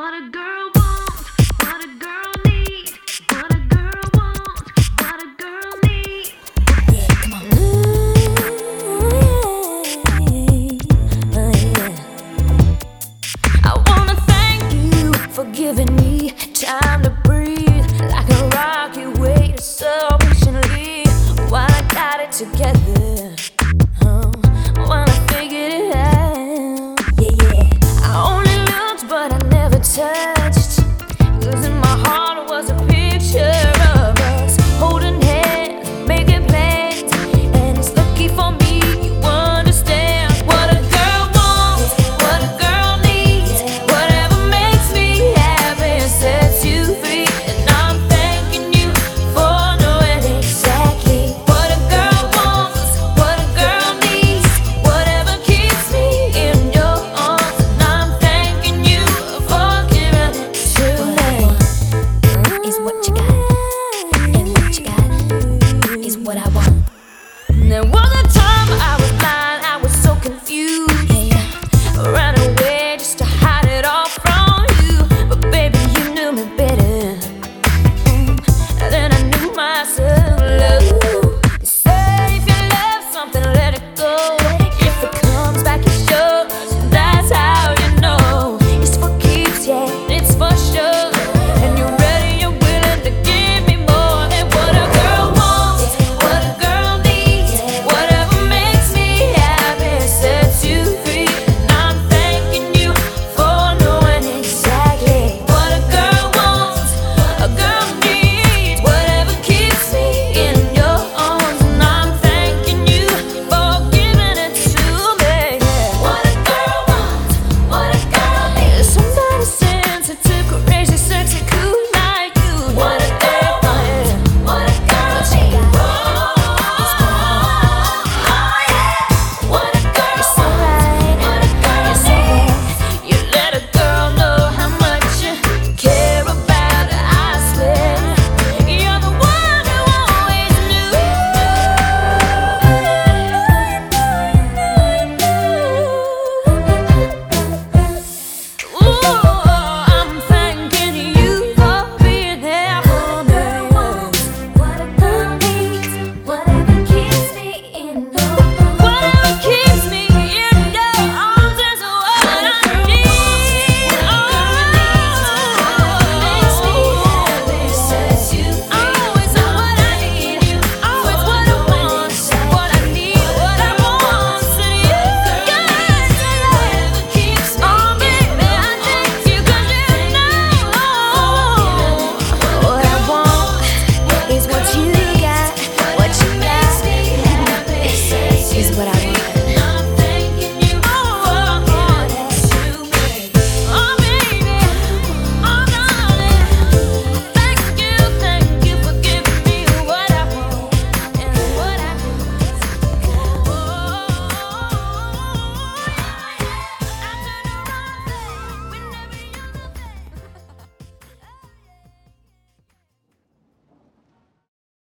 What a girl wants, what a girl needs, what a girl wants, what a girl needs. Yeah, come on. Ooh, yeah. oh yeah. I wanna thank you for giving me time to breathe, like a rock you waited so patiently while I got it together.